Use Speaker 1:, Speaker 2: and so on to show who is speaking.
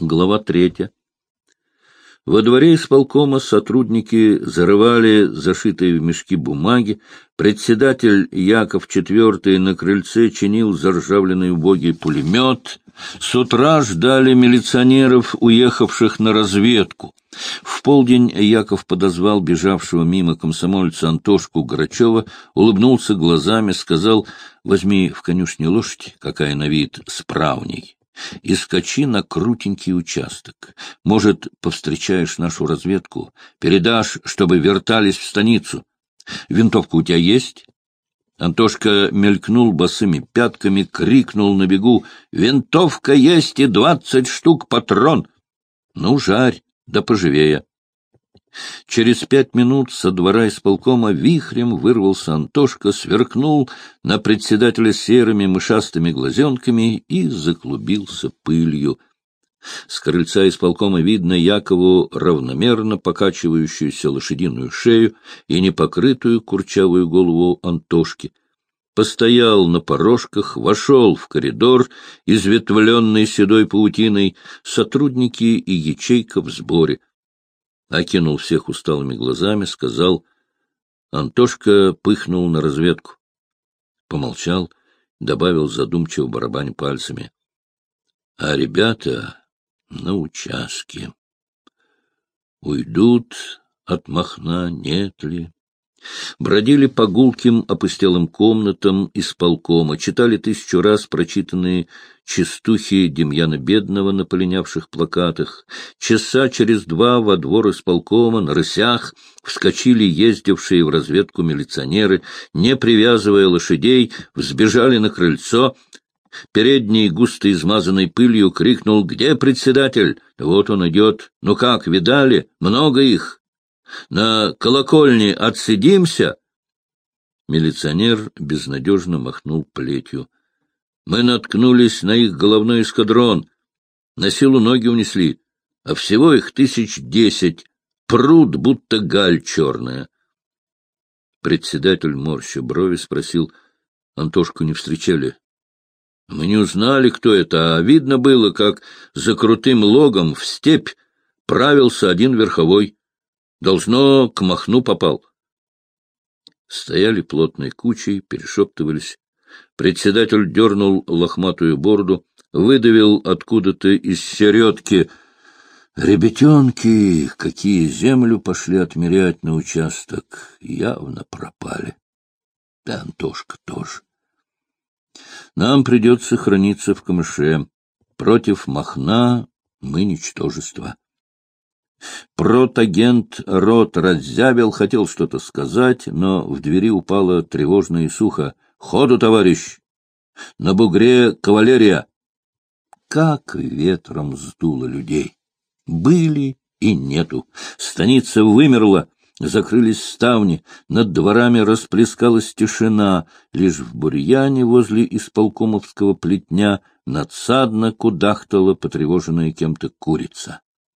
Speaker 1: Глава третья. Во дворе исполкома сотрудники зарывали зашитые в мешки бумаги, председатель Яков IV на крыльце чинил заржавленный убогий пулемет, с утра ждали милиционеров, уехавших на разведку. В полдень Яков подозвал бежавшего мимо комсомольца Антошку Грачева, улыбнулся глазами, сказал, возьми в конюшне лошадь, какая на вид справней и скачи на крутенький участок. Может, повстречаешь нашу разведку, передашь, чтобы вертались в станицу. Винтовка у тебя есть? Антошка мелькнул босыми пятками, крикнул на бегу. «Винтовка есть и двадцать штук патрон!» «Ну, жарь, да поживее!» Через пять минут со двора исполкома вихрем вырвался Антошка, сверкнул на председателя серыми мышастыми глазенками и заклубился пылью. С крыльца исполкома видно Якову равномерно покачивающуюся лошадиную шею и непокрытую курчавую голову Антошки. Постоял на порожках, вошел в коридор, изветвленный седой паутиной, сотрудники и ячейка в сборе — окинул всех усталыми глазами, сказал, Антошка пыхнул на разведку. Помолчал, добавил задумчиво барабань пальцами. А ребята на участке. Уйдут от Махна, нет ли? Бродили по гулким опустелым комнатам исполкома, читали тысячу раз прочитанные частухи Демьяна Бедного на полинявших плакатах. Часа через два во двор исполкома на рысях вскочили ездившие в разведку милиционеры, не привязывая лошадей, взбежали на крыльцо. Передний, густо измазанной пылью, крикнул «Где председатель?» «Вот он идет. Ну как, видали? Много их?» На колокольне отсидимся? Милиционер безнадежно махнул плетью. Мы наткнулись на их головной эскадрон. На силу ноги унесли, а всего их тысяч десять. Пруд, будто галь черная. Председатель, морща брови, спросил, Антошку не встречали. Мы не узнали, кто это, а видно было, как за крутым логом в степь правился один верховой. Должно, к Махну попал. Стояли плотной кучей, перешептывались. Председатель дернул лохматую бороду, выдавил откуда-то из середки. Ребятенки, какие землю пошли отмерять на участок, явно пропали. Да Антошка тоже. Нам придется храниться в камыше. Против Махна мы ничтожество. Протагент рот раззявил, хотел что-то сказать, но в двери упало тревожно и сухо. «Ходу, товарищ! На бугре кавалерия!» Как ветром сдуло людей! Были и нету. Станица вымерла, закрылись ставни, над дворами расплескалась тишина, лишь в бурьяне возле исполкомовского плетня надсадно кудахтала потревоженная кем-то курица.